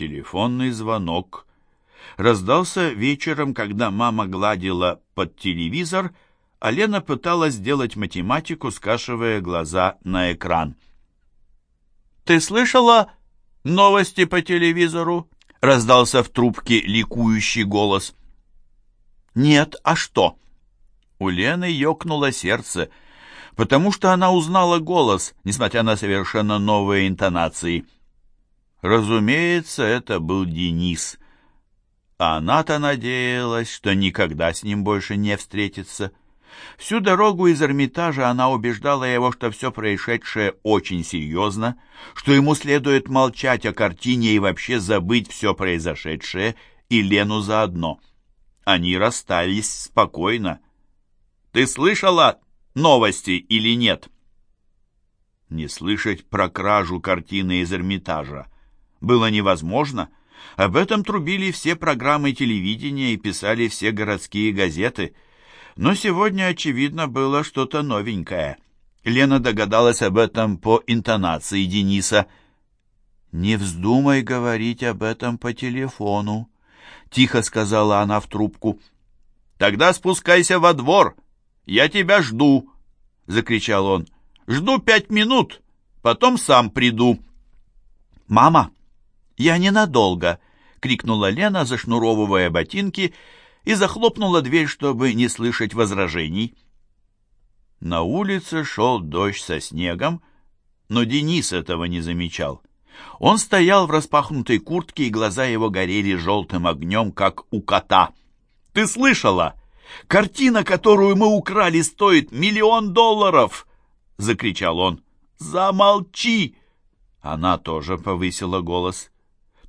Телефонный звонок раздался вечером, когда мама гладила под телевизор, а Лена пыталась сделать математику, скашивая глаза на экран. «Ты слышала новости по телевизору?» — раздался в трубке ликующий голос. «Нет, а что?» У Лены ёкнуло сердце, потому что она узнала голос, несмотря на совершенно новые интонации. Разумеется, это был Денис. А она-то надеялась, что никогда с ним больше не встретится. Всю дорогу из Эрмитажа она убеждала его, что все происшедшее очень серьезно, что ему следует молчать о картине и вообще забыть все произошедшее, и Лену заодно. Они расстались спокойно. «Ты слышала новости или нет?» Не слышать про кражу картины из Эрмитажа было невозможно. Об этом трубили все программы телевидения и писали все городские газеты – но сегодня, очевидно, было что-то новенькое. Лена догадалась об этом по интонации Дениса. «Не вздумай говорить об этом по телефону», — тихо сказала она в трубку. «Тогда спускайся во двор. Я тебя жду», — закричал он. «Жду пять минут, потом сам приду». «Мама, я ненадолго», — крикнула Лена, зашнуровывая ботинки, — и захлопнула дверь, чтобы не слышать возражений. На улице шел дождь со снегом, но Денис этого не замечал. Он стоял в распахнутой куртке, и глаза его горели желтым огнем, как у кота. «Ты слышала? Картина, которую мы украли, стоит миллион долларов!» — закричал он. «Замолчи!» Она тоже повысила голос.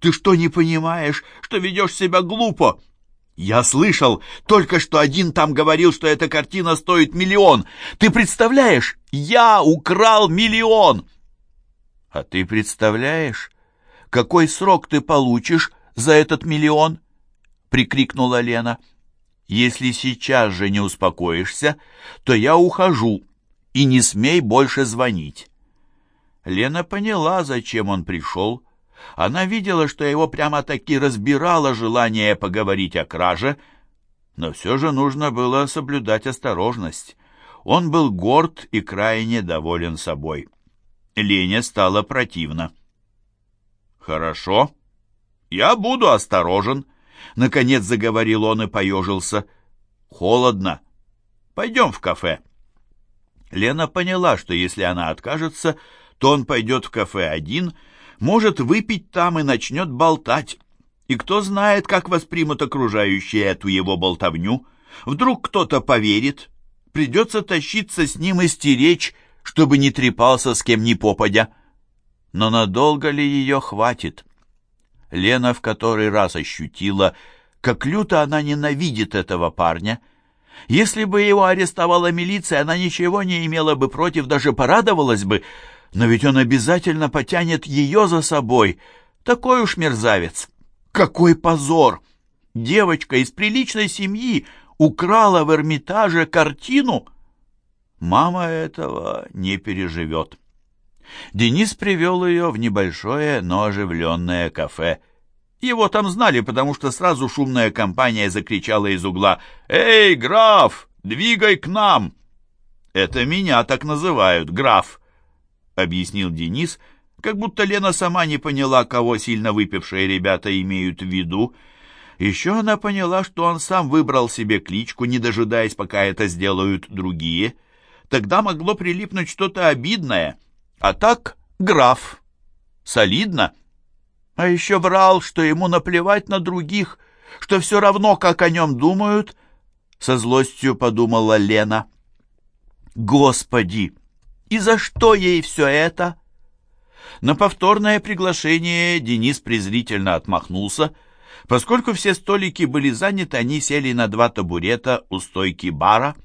«Ты что, не понимаешь, что ведешь себя глупо? «Я слышал, только что один там говорил, что эта картина стоит миллион. Ты представляешь, я украл миллион!» «А ты представляешь, какой срок ты получишь за этот миллион?» — прикрикнула Лена. «Если сейчас же не успокоишься, то я ухожу, и не смей больше звонить». Лена поняла, зачем он пришел, — она видела, что его прямо-таки разбирало желание поговорить о краже, но все же нужно было соблюдать осторожность. Он был горд и крайне доволен собой. Лене стало противно. «Хорошо, я буду осторожен», — наконец заговорил он и поежился. «Холодно. Пойдем в кафе». Лена поняла, что если она откажется, то он пойдет в кафе один — может выпить там и начнет болтать. И кто знает, как воспримут окружающие эту его болтовню. Вдруг кто-то поверит. Придется тащиться с ним и стеречь, чтобы не трепался с кем ни попадя. Но надолго ли ее хватит? Лена в который раз ощутила, как люто она ненавидит этого парня. Если бы его арестовала милиция, она ничего не имела бы против, даже порадовалась бы, но ведь он обязательно потянет ее за собой. Такой уж мерзавец. Какой позор! Девочка из приличной семьи украла в Эрмитаже картину. Мама этого не переживет. Денис привел ее в небольшое, но оживленное кафе. Его там знали, потому что сразу шумная компания закричала из угла «Эй, граф, двигай к нам!» Это меня так называют, граф. — объяснил Денис, как будто Лена сама не поняла, кого сильно выпившие ребята имеют в виду. Еще она поняла, что он сам выбрал себе кличку, не дожидаясь, пока это сделают другие. Тогда могло прилипнуть что-то обидное. А так граф. Солидно. А еще врал, что ему наплевать на других, что все равно, как о нем думают, — со злостью подумала Лена. «Господи!» И за что ей все это? На повторное приглашение Денис презрительно отмахнулся. Поскольку все столики были заняты, они сели на два табурета у стойки бара.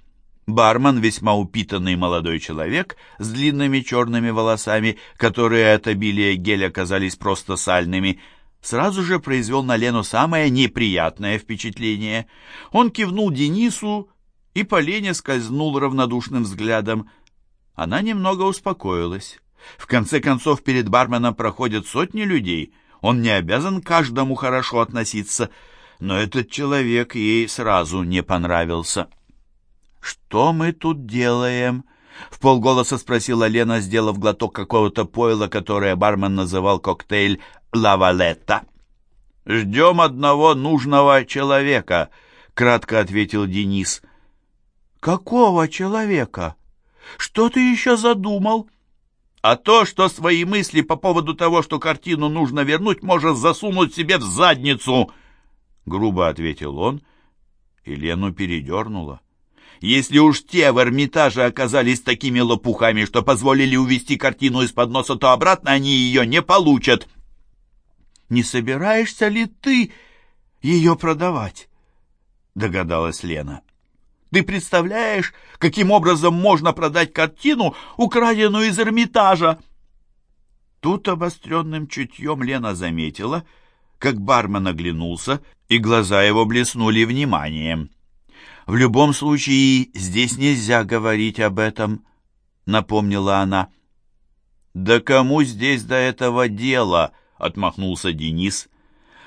Бармен, весьма упитанный молодой человек с длинными черными волосами, которые от обилия геля казались просто сальными, сразу же произвел на Лену самое неприятное впечатление. Он кивнул Денису и по Лене скользнул равнодушным взглядом – она немного успокоилась. В конце концов, перед барменом проходят сотни людей. Он не обязан каждому хорошо относиться, но этот человек ей сразу не понравился. «Что мы тут делаем?» — в полголоса спросила Лена, сделав глоток какого-то пойла, которое бармен называл коктейль «Лавалетта». «Ждем одного нужного человека», — кратко ответил Денис. «Какого человека? Что ты еще задумал?» «А то, что свои мысли по поводу того, что картину нужно вернуть, можешь засунуть себе в задницу», — грубо ответил он, и Лену передернуло. Если уж те в Эрмитаже оказались такими лопухами, что позволили увести картину из-под носа, то обратно они ее не получат не собираешься ли ты ее продавать?» Догадалась Лена. «Ты представляешь, каким образом можно продать картину, украденную из Эрмитажа?» Тут обостренным чутьем Лена заметила, как бармен оглянулся, и глаза его блеснули вниманием. «В любом случае, здесь нельзя говорить об этом», — напомнила она. «Да кому здесь до этого дела?» — отмахнулся Денис.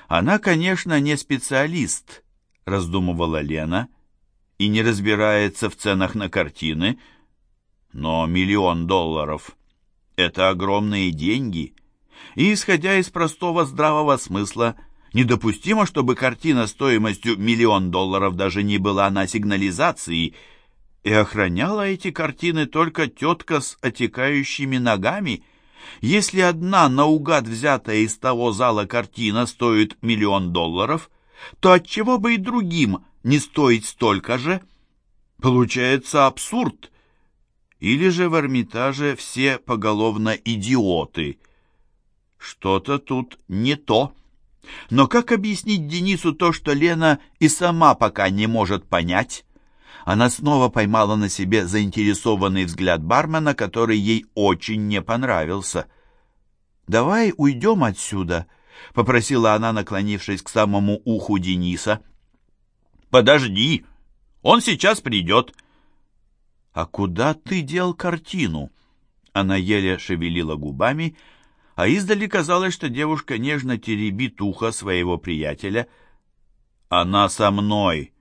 «Она, конечно, не специалист», — раздумывала Лена, «и не разбирается в ценах на картины, но миллион долларов — это огромные деньги, и, исходя из простого здравого смысла, недопустимо, чтобы картина стоимостью миллион долларов даже не была на сигнализации, и охраняла эти картины только тетка с отекающими ногами — если одна наугад взятая из того зала картина стоит миллион долларов, то отчего бы и другим не стоить столько же? Получается абсурд. Или же в Эрмитаже все поголовно идиоты. Что-то тут не то. Но как объяснить Денису то, что Лена и сама пока не может понять? она снова поймала на себе заинтересованный взгляд бармена, который ей очень не понравился. «Давай уйдем отсюда», — попросила она, наклонившись к самому уху Дениса. «Подожди, он сейчас придет». «А куда ты дел картину?» Она еле шевелила губами, а издали казалось, что девушка нежно теребит ухо своего приятеля. «Она со мной»,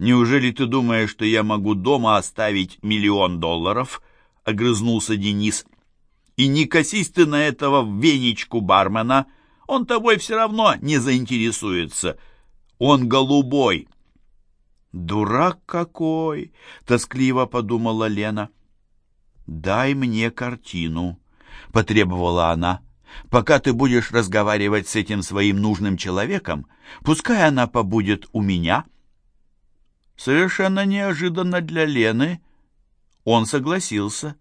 «Неужели ты думаешь, что я могу дома оставить миллион долларов?» — огрызнулся Денис. «И не косись ты на этого венечку бармена, он тобой все равно не заинтересуется. Он голубой». «Дурак какой!» — тоскливо подумала Лена. «Дай мне картину», — потребовала она. «Пока ты будешь разговаривать с этим своим нужным человеком, пускай она побудет у меня». Совершенно неожиданно для Лены он согласился.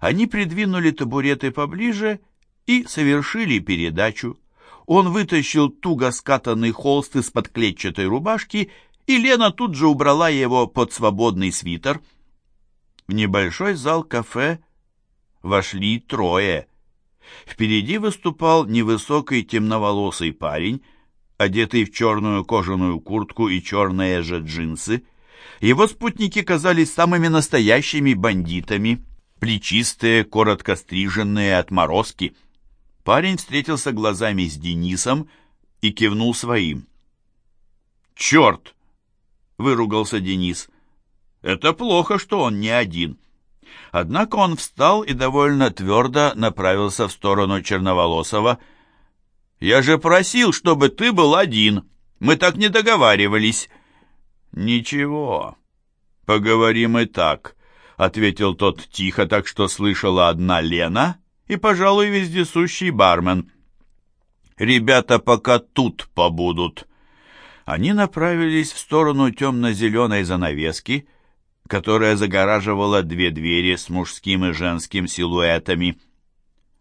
Они придвинули табуреты поближе и совершили передачу. Он вытащил туго скатанный холст из-под клетчатой рубашки, и Лена тут же убрала его под свободный свитер. В небольшой зал кафе вошли трое. Впереди выступал невысокий темноволосый парень, одетый в черную кожаную куртку и черные же джинсы. Его спутники казались самыми настоящими бандитами, плечистые, коротко стриженные отморозки. Парень встретился глазами с Денисом и кивнул своим. «Черт!» — выругался Денис. «Это плохо, что он не один». Однако он встал и довольно твердо направился в сторону Черноволосова. «Я же просил, чтобы ты был один. Мы так не договаривались». «Ничего, поговорим и так», — ответил тот тихо, так что слышала одна Лена и, пожалуй, вездесущий бармен. «Ребята пока тут побудут». Они направились в сторону темно-зеленой занавески, которая загораживала две двери с мужским и женским силуэтами.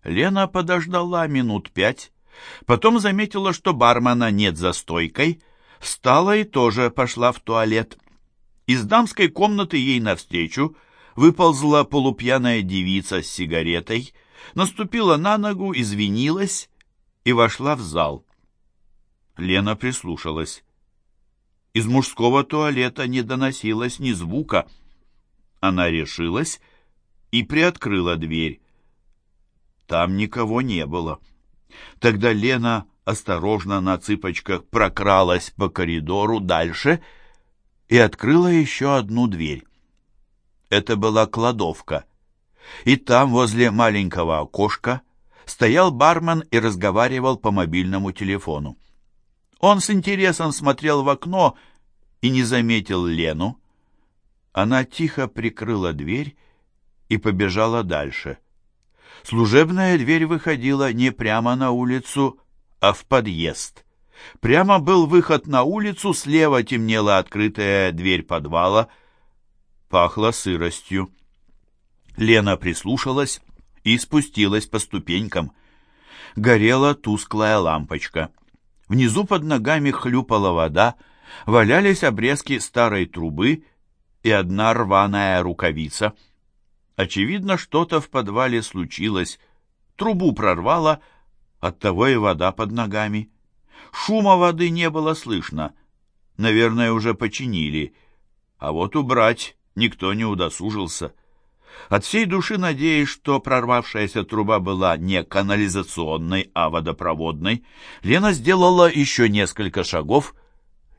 Лена подождала минут пять, потом заметила, что бармена нет за стойкой — встала и тоже пошла в туалет. Из дамской комнаты ей навстречу выползла полупьяная девица с сигаретой, наступила на ногу, извинилась и вошла в зал. Лена прислушалась. Из мужского туалета не доносилось ни звука. Она решилась и приоткрыла дверь. Там никого не было. Тогда Лена осторожно на цыпочках прокралась по коридору дальше и открыла еще одну дверь. Это была кладовка. И там, возле маленького окошка, стоял бармен и разговаривал по мобильному телефону. Он с интересом смотрел в окно и не заметил Лену. Она тихо прикрыла дверь и побежала дальше. Служебная дверь выходила не прямо на улицу, а в подъезд. Прямо был выход на улицу, слева темнела открытая дверь подвала. Пахло сыростью. Лена прислушалась и спустилась по ступенькам. Горела тусклая лампочка. Внизу под ногами хлюпала вода, валялись обрезки старой трубы и одна рваная рукавица. Очевидно, что-то в подвале случилось. Трубу прорвало, оттого и вода под ногами. Шума воды не было слышно. Наверное, уже починили. А вот убрать никто не удосужился. От всей души надеясь, что прорвавшаяся труба была не канализационной, а водопроводной, Лена сделала еще несколько шагов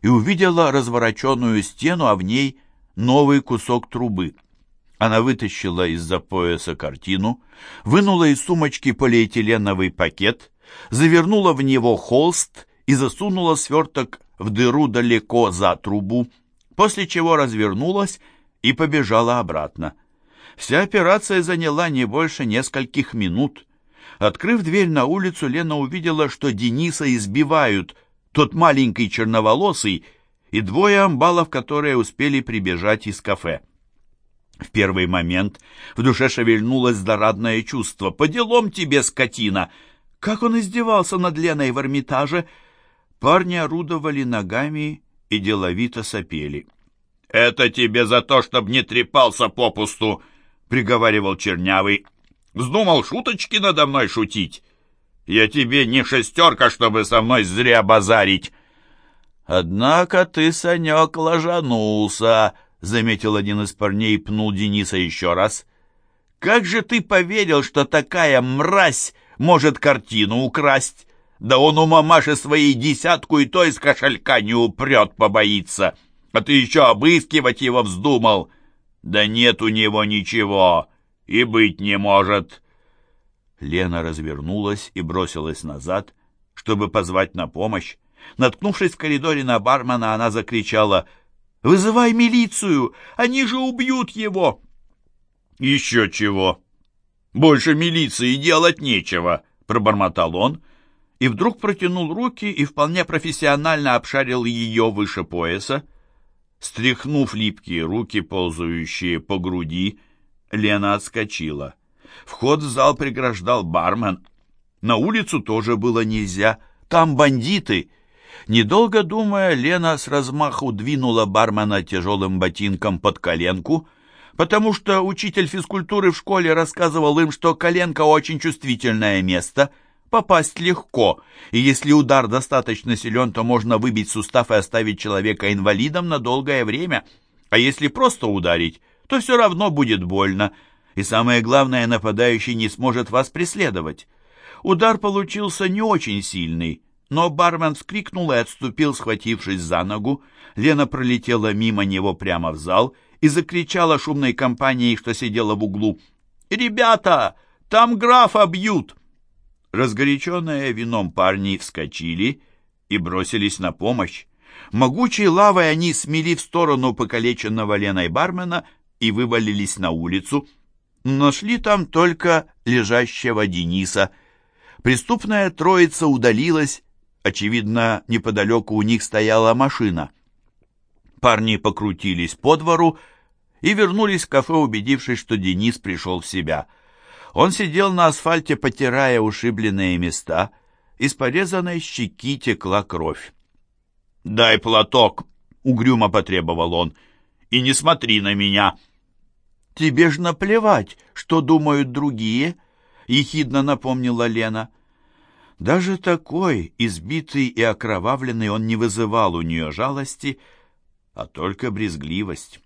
и увидела развороченную стену, а в ней новый кусок трубы. Она вытащила из-за пояса картину, вынула из сумочки полиэтиленовый пакет, завернула в него холст и засунула сверток в дыру далеко за трубу, после чего развернулась и побежала обратно. Вся операция заняла не больше нескольких минут. Открыв дверь на улицу, Лена увидела, что Дениса избивают, тот маленький черноволосый и двое амбалов, которые успели прибежать из кафе. В первый момент в душе шевельнулось злорадное чувство. «По делам тебе, скотина!» Как он издевался над Леной в Эрмитаже! Парни орудовали ногами и деловито сопели. «Это тебе за то, чтоб не трепался попусту!» — приговаривал Чернявый. «Вздумал шуточки надо мной шутить? Я тебе не шестерка, чтобы со мной зря базарить!» «Однако ты, Санек, ложанулся!» — заметил один из парней и пнул Дениса еще раз. «Как же ты поверил, что такая мразь может картину украсть. Да он у мамаши своей десятку и то из кошелька не упрет, побоится. А ты еще обыскивать его вздумал. Да нет у него ничего, и быть не может. Лена развернулась и бросилась назад, чтобы позвать на помощь. Наткнувшись в коридоре на бармена, она закричала «Вызывай милицию! Они же убьют его!» «Еще чего!» «Больше милиции делать нечего», — пробормотал он, и вдруг протянул руки и вполне профессионально обшарил ее выше пояса. Стряхнув липкие руки, ползающие по груди, Лена отскочила. Вход в зал преграждал бармен. На улицу тоже было нельзя, там бандиты. Недолго думая, Лена с размаху двинула бармена тяжелым ботинком под коленку — потому что учитель физкультуры в школе рассказывал им, что коленка очень чувствительное место, попасть легко, и если удар достаточно силен, то можно выбить сустав и оставить человека инвалидом на долгое время, а если просто ударить, то все равно будет больно, и самое главное, нападающий не сможет вас преследовать. Удар получился не очень сильный, но бармен вскрикнул и отступил, схватившись за ногу. Лена пролетела мимо него прямо в зал и закричала шумной компанией, что сидела в углу. «Ребята, там графа бьют!» Разгоряченные вином парни вскочили и бросились на помощь. Могучей лавой они смели в сторону покалеченного Леной бармена и вывалились на улицу. Нашли там только лежащего Дениса. Преступная троица удалилась. Очевидно, неподалеку у них стояла машина. Парни покрутились по двору и вернулись в кафе, убедившись, что Денис пришел в себя. Он сидел на асфальте, потирая ушибленные места. Из порезанной щеки текла кровь. «Дай платок!» — угрюмо потребовал он. «И не смотри на меня!» «Тебе ж наплевать, что думают другие!» — ехидно напомнила Лена. Даже такой, избитый и окровавленный, он не вызывал у нее жалости, а только брезгливость.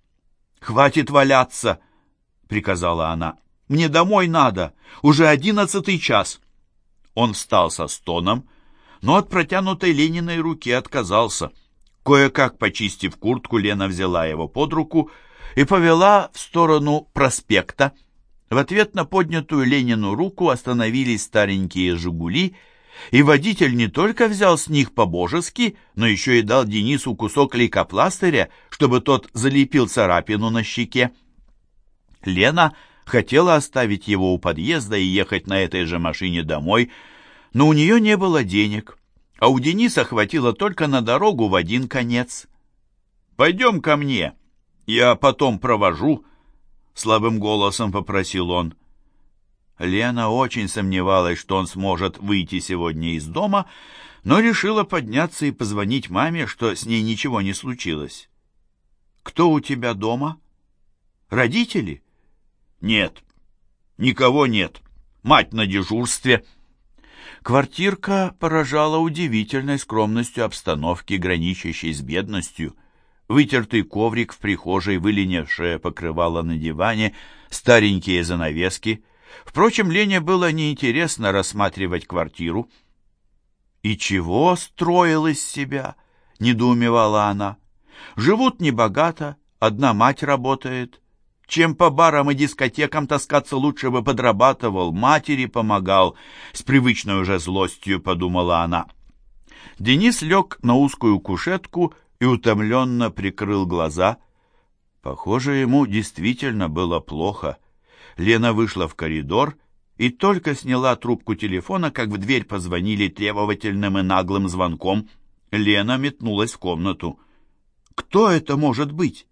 «Хватит валяться!» — приказала она. «Мне домой надо! Уже одиннадцатый час!» Он встал со стоном, но от протянутой Лениной руки отказался. Кое-как почистив куртку, Лена взяла его под руку и повела в сторону проспекта. В ответ на поднятую Ленину руку остановились старенькие «Жигули», и водитель не только взял с них по-божески, но еще и дал Денису кусок лейкопластыря, чтобы тот залепил царапину на щеке. Лена хотела оставить его у подъезда и ехать на этой же машине домой, но у нее не было денег, а у Дениса хватило только на дорогу в один конец. «Пойдем ко мне, я потом провожу», — слабым голосом попросил он. Лена очень сомневалась, что он сможет выйти сегодня из дома, но решила подняться и позвонить маме, что с ней ничего не случилось. «Кто у тебя дома? Родители?» «Нет, никого нет. Мать на дежурстве». Квартирка поражала удивительной скромностью обстановки, граничащей с бедностью. Вытертый коврик в прихожей, выленившее покрывало на диване, старенькие занавески — Впрочем, Лене было неинтересно рассматривать квартиру. «И чего строил из себя?» — недоумевала она. «Живут небогато, одна мать работает. Чем по барам и дискотекам таскаться лучше бы подрабатывал, матери помогал». С привычной уже злостью подумала она. Денис лег на узкую кушетку и утомленно прикрыл глаза. Похоже, ему действительно было плохо. Лена вышла в коридор и только сняла трубку телефона, как в дверь позвонили требовательным и наглым звонком. Лена метнулась в комнату. «Кто это может быть?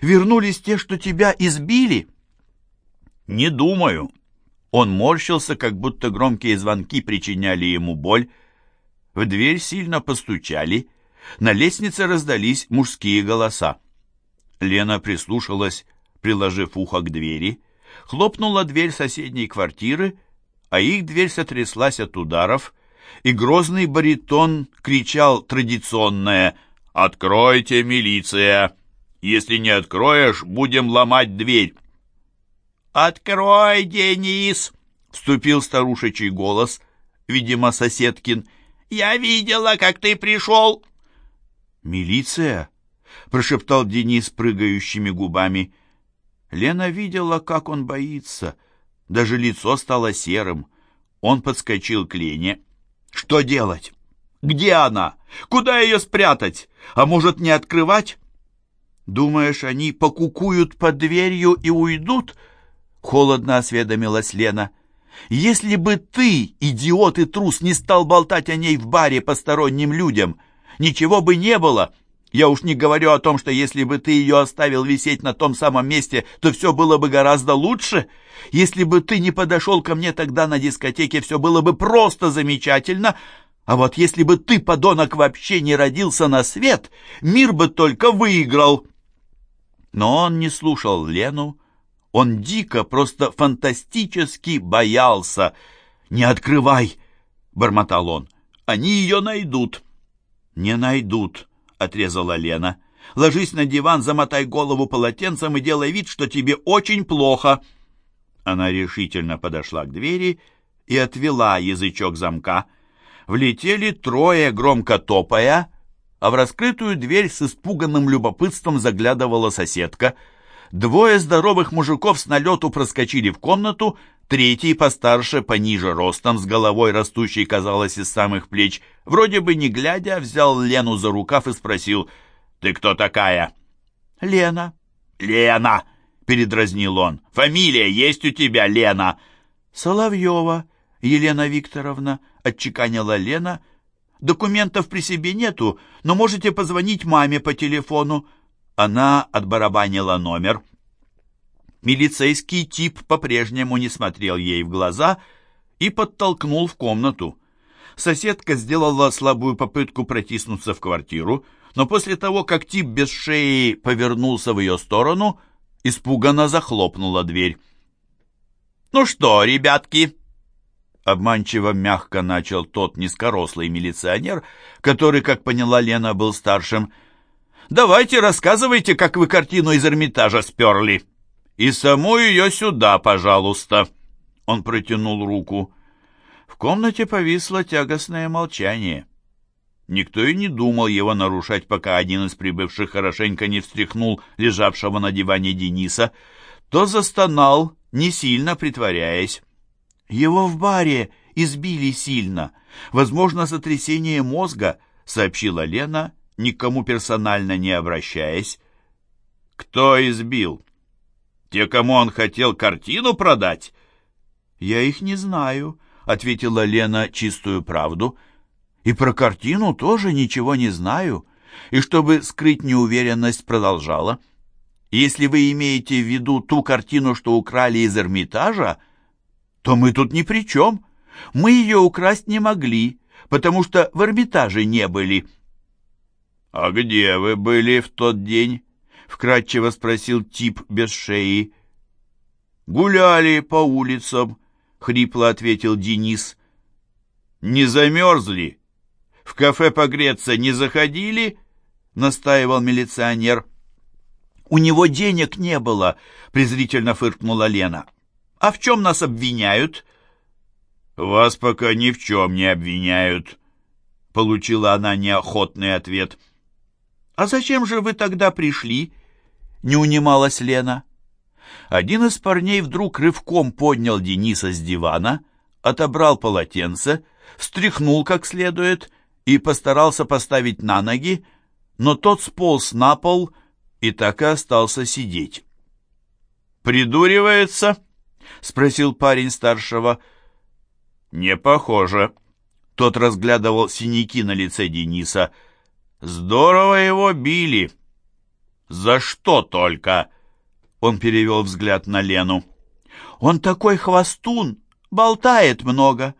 Вернулись те, что тебя избили?» «Не думаю». Он морщился, как будто громкие звонки причиняли ему боль. В дверь сильно постучали. На лестнице раздались мужские голоса. Лена прислушалась, приложив ухо к двери. Хлопнула дверь соседней квартиры, а их дверь сотряслась от ударов, и грозный баритон кричал традиционное «Откройте, милиция! Если не откроешь, будем ломать дверь!» «Открой, Денис!» — вступил старушечий голос, видимо, соседкин. «Я видела, как ты пришел!» «Милиция?» — прошептал Денис прыгающими губами. Лена видела, как он боится. Даже лицо стало серым. Он подскочил к Лене. «Что делать? Где она? Куда ее спрятать? А может, не открывать?» «Думаешь, они покукуют под дверью и уйдут?» Холодно осведомилась Лена. «Если бы ты, идиот и трус, не стал болтать о ней в баре посторонним людям, ничего бы не было!» Я уж не говорю о том, что если бы ты ее оставил висеть на том самом месте, то все было бы гораздо лучше. Если бы ты не подошел ко мне тогда на дискотеке, все было бы просто замечательно. А вот если бы ты, подонок, вообще не родился на свет, мир бы только выиграл. Но он не слушал Лену. Он дико, просто фантастически боялся. «Не открывай!» — бормотал он. «Они ее найдут». «Не найдут», — отрезала Лена. «Ложись на диван, замотай голову полотенцем и делай вид, что тебе очень плохо». Она решительно подошла к двери и отвела язычок замка. Влетели трое, громко топая, а в раскрытую дверь с испуганным любопытством заглядывала соседка. Двое здоровых мужиков с налету проскочили в комнату, Третий, постарше, пониже ростом, с головой растущей, казалось, из самых плеч, вроде бы не глядя, взял Лену за рукав и спросил, «Ты кто такая?» «Лена». «Лена!» — передразнил он. «Фамилия есть у тебя, Лена?» «Соловьева, Елена Викторовна», — отчеканила Лена. «Документов при себе нету, но можете позвонить маме по телефону». Она отбарабанила номер. Милицейский тип по-прежнему не смотрел ей в глаза и подтолкнул в комнату. Соседка сделала слабую попытку протиснуться в квартиру, но после того, как тип без шеи повернулся в ее сторону, испуганно захлопнула дверь. «Ну что, ребятки?» Обманчиво мягко начал тот низкорослый милиционер, который, как поняла Лена, был старшим. «Давайте рассказывайте, как вы картину из Эрмитажа сперли». «И саму ее сюда, пожалуйста!» Он протянул руку. В комнате повисло тягостное молчание. Никто и не думал его нарушать, пока один из прибывших хорошенько не встряхнул лежавшего на диване Дениса, то застонал, не сильно притворяясь. «Его в баре избили сильно. Возможно, сотрясение мозга», — сообщила Лена, никому персонально не обращаясь. «Кто избил? Те, кому он хотел картину продать?» «Я их не знаю», — ответила Лена чистую правду. И про картину тоже ничего не знаю. И чтобы скрыть неуверенность, продолжала. Если вы имеете в виду ту картину, что украли из Эрмитажа, то мы тут ни при чем. Мы ее украсть не могли, потому что в Эрмитаже не были. — А где вы были в тот день? — вкратчиво спросил тип без шеи. — Гуляли по улицам, — хрипло ответил Денис. — Не замерзли? в кафе погреться не заходили?» — настаивал милиционер. «У него денег не было», — презрительно фыркнула Лена. «А в чем нас обвиняют?» «Вас пока ни в чем не обвиняют», — получила она неохотный ответ. «А зачем же вы тогда пришли?» — не унималась Лена. Один из парней вдруг рывком поднял Дениса с дивана, отобрал полотенце, встряхнул как следует и постарался поставить на ноги, но тот сполз на пол и так и остался сидеть. «Придуривается?» — спросил парень старшего. «Не похоже». Тот разглядывал синяки на лице Дениса. «Здорово его били!» «За что только?» Он перевел взгляд на Лену. «Он такой хвостун, болтает много!»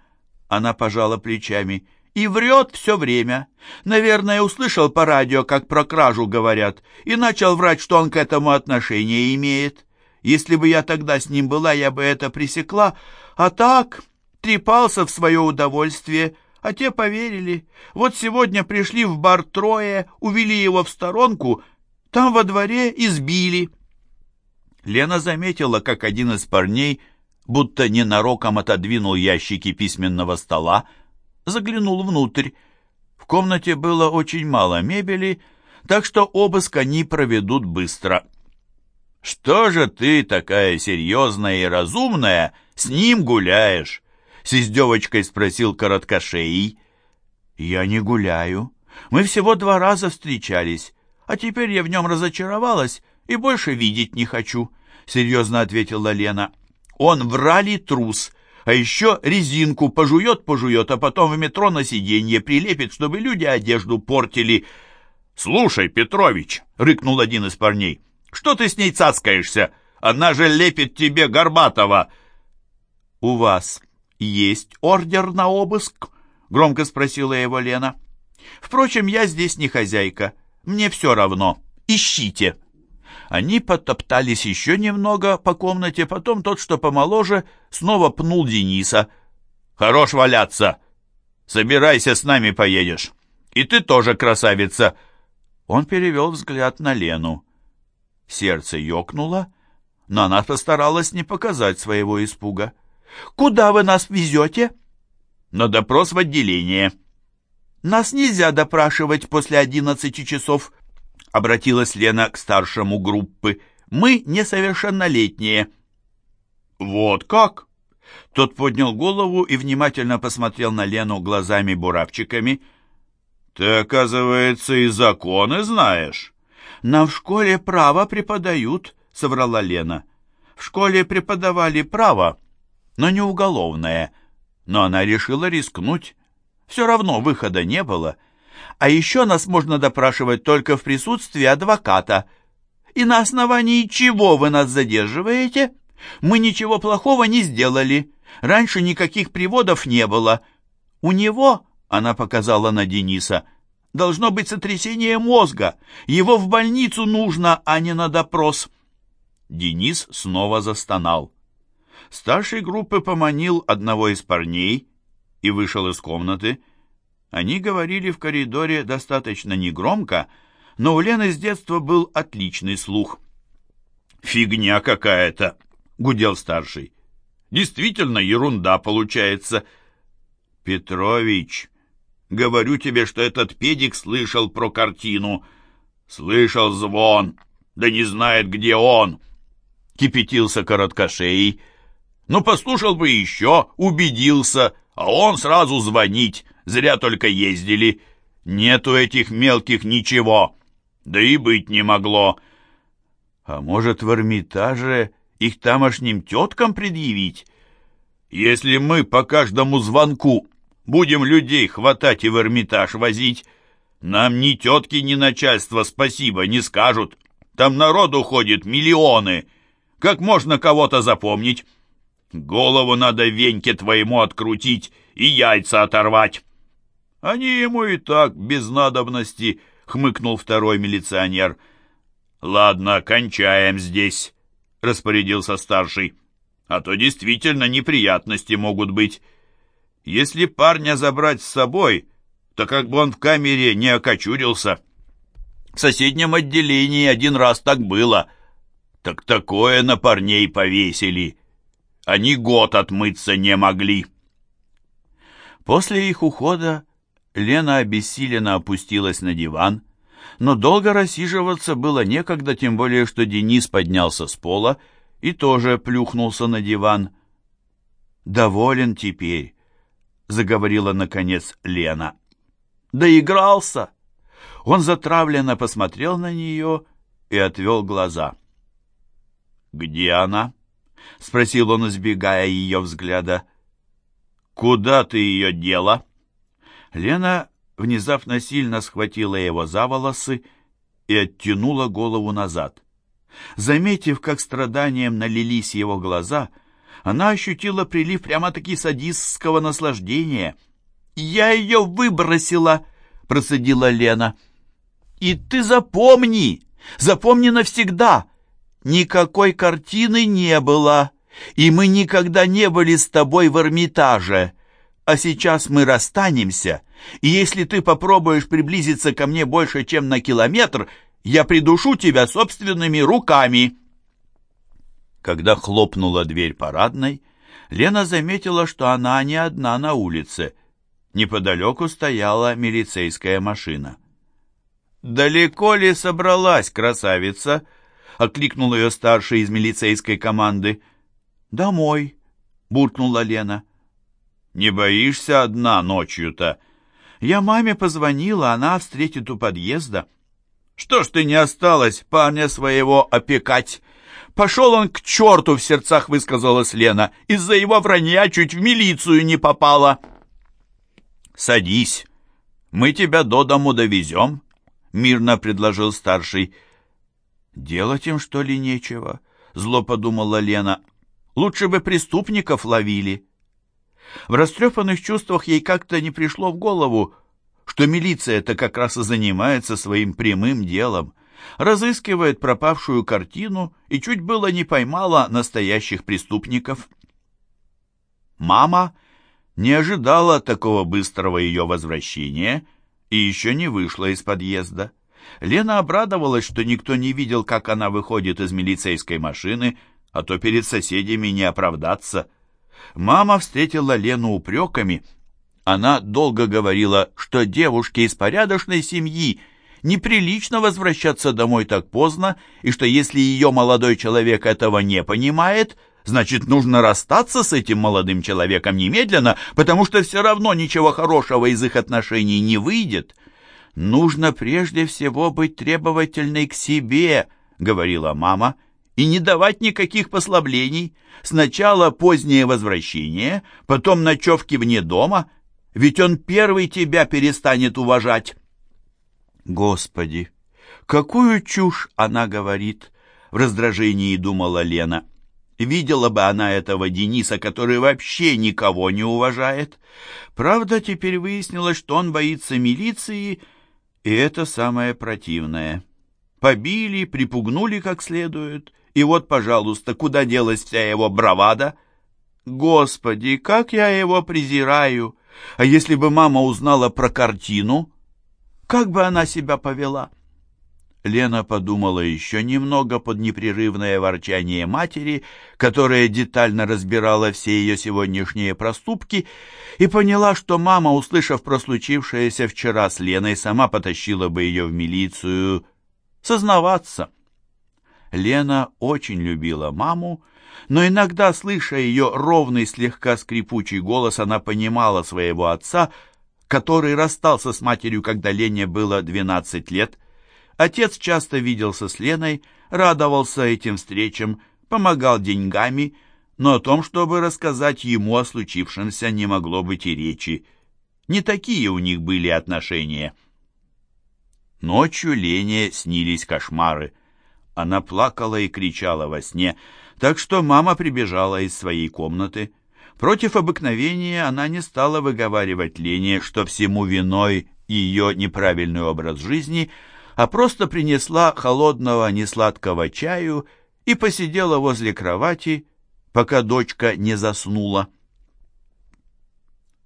Она пожала плечами и врет все время. Наверное, услышал по радио, как про кражу говорят, и начал врать, что он к этому отношение имеет. Если бы я тогда с ним была, я бы это пресекла, а так трепался в свое удовольствие, а те поверили. Вот сегодня пришли в бар трое, увели его в сторонку, там во дворе избили. Лена заметила, как один из парней будто ненароком отодвинул ящики письменного стола, заглянул внутрь. В комнате было очень мало мебели, так что обыск они проведут быстро. «Что же ты такая серьезная и разумная с ним гуляешь?» С издевочкой спросил короткошеий. «Я не гуляю. Мы всего два раза встречались, а теперь я в нем разочаровалась и больше видеть не хочу», — серьезно ответила Лена. «Он врали трус, а еще резинку пожует-пожует, а потом в метро на сиденье прилепит, чтобы люди одежду портили. «Слушай, Петрович!» — рыкнул один из парней. «Что ты с ней цацкаешься? Она же лепит тебе Горбатова!» «У вас есть ордер на обыск?» — громко спросила его Лена. «Впрочем, я здесь не хозяйка. Мне все равно. Ищите!» Они потоптались еще немного по комнате, потом тот, что помоложе, снова пнул Дениса. «Хорош валяться! Собирайся, с нами поедешь! И ты тоже красавица!» Он перевел взгляд на Лену. Сердце ёкнуло, но она постаралась не показать своего испуга. «Куда вы нас везете?» «На допрос в отделение». «Нас нельзя допрашивать после одиннадцати часов», — обратилась Лена к старшему группы. «Мы несовершеннолетние». «Вот как?» Тот поднял голову и внимательно посмотрел на Лену глазами-буравчиками. «Ты, оказывается, и законы знаешь?» «Нам в школе право преподают», — соврала Лена. «В школе преподавали право, но не уголовное. Но она решила рискнуть. Все равно выхода не было». А еще нас можно допрашивать только в присутствии адвоката. И на основании чего вы нас задерживаете? Мы ничего плохого не сделали. Раньше никаких приводов не было. У него, она показала на Дениса, должно быть сотрясение мозга. Его в больницу нужно, а не на допрос. Денис снова застонал. Старший группы поманил одного из парней и вышел из комнаты, они говорили в коридоре достаточно негромко, но у Лены с детства был отличный слух. «Фигня какая-то!» — гудел старший. «Действительно ерунда получается!» Петрович, говорю тебе, что этот педик слышал про картину. Слышал звон, да не знает, где он. Кипятился короткошеей. Ну, послушал бы еще, убедился, а он сразу звонить. Зря только ездили. Нету этих мелких ничего. Да и быть не могло. А может, в Эрмитаже их тамошним теткам предъявить? Если мы по каждому звонку будем людей хватать и в Эрмитаж возить, нам ни тетки, ни начальство спасибо не скажут. Там народу ходит миллионы. Как можно кого-то запомнить? Голову надо Веньке твоему открутить и яйца оторвать. Они ему и так без надобности, хмыкнул второй милиционер. Ладно, кончаем здесь, распорядился старший. А то действительно неприятности могут быть. Если парня забрать с собой, то как бы он в камере не окочурился. В соседнем отделении один раз так было. Так такое на парней повесили. Они год отмыться не могли. После их ухода Лена обессиленно опустилась на диван, но долго рассиживаться было некогда, тем более, что Денис поднялся с пола и тоже плюхнулся на диван. «Доволен теперь», — заговорила, наконец, Лена. «Доигрался!» Он затравленно посмотрел на нее и отвел глаза. «Где она?» — спросил он, избегая ее взгляда. «Куда ты ее дела?» Лена внезапно сильно схватила его за волосы и оттянула голову назад. Заметив, как страданием налились его глаза, она ощутила прилив прямо-таки садистского наслаждения. «Я ее выбросила!» — процедила Лена. «И ты запомни! Запомни навсегда! Никакой картины не было, и мы никогда не были с тобой в Эрмитаже. А сейчас мы расстанемся, и если ты попробуешь приблизиться ко мне больше, чем на километр, я придушу тебя собственными руками». Когда хлопнула дверь парадной, Лена заметила, что она не одна на улице. Неподалеку стояла милицейская машина. «Далеко ли собралась красавица?» — окликнул ее старший из милицейской команды. «Домой», — буркнула Лена. «Не боишься одна ночью-то?» «Я маме позвонила, она встретит у подъезда». «Что ж ты не осталась парня своего опекать?» «Пошел он к черту!» — в сердцах высказалась Лена. «Из-за его вранья чуть в милицию не попала». «Садись, мы тебя до дому довезем», — мирно предложил старший. «Делать им, что ли, нечего?» — зло подумала Лена. «Лучше бы преступников ловили». В растрепанных чувствах ей как-то не пришло в голову, что милиция-то как раз и занимается своим прямым делом, разыскивает пропавшую картину и чуть было не поймала настоящих преступников. Мама не ожидала такого быстрого ее возвращения и еще не вышла из подъезда. Лена обрадовалась, что никто не видел, как она выходит из милицейской машины, а то перед соседями не оправдаться. Мама встретила Лену упреками. Она долго говорила, что девушке из порядочной семьи неприлично возвращаться домой так поздно, и что если ее молодой человек этого не понимает, значит, нужно расстаться с этим молодым человеком немедленно, потому что все равно ничего хорошего из их отношений не выйдет. «Нужно прежде всего быть требовательной к себе», — говорила мама, «и не давать никаких послаблений. Сначала позднее возвращение, потом ночевки вне дома, ведь он первый тебя перестанет уважать». «Господи, какую чушь она говорит!» — в раздражении думала Лена. Видела бы она этого Дениса, который вообще никого не уважает. Правда, теперь выяснилось, что он боится милиции, — и это самое противное. Побили, припугнули как следует, и вот, пожалуйста, куда делась вся его бравада? Господи, как я его презираю! А если бы мама узнала про картину, как бы она себя повела? Лена подумала еще немного под непрерывное ворчание матери, которая детально разбирала все ее сегодняшние проступки, и поняла, что мама, услышав про случившееся вчера с Леной, сама потащила бы ее в милицию сознаваться. Лена очень любила маму, но иногда, слыша ее ровный, слегка скрипучий голос, она понимала своего отца, который расстался с матерью, когда Лене было 12 лет. Отец часто виделся с Леной, радовался этим встречам, помогал деньгами, но о том, чтобы рассказать ему о случившемся, не могло быть и речи. Не такие у них были отношения. Ночью Лене снились кошмары. Она плакала и кричала во сне, так что мама прибежала из своей комнаты. Против обыкновения она не стала выговаривать Лене, что всему виной ее неправильный образ жизни, а просто принесла холодного несладкого чаю и посидела возле кровати, пока дочка не заснула.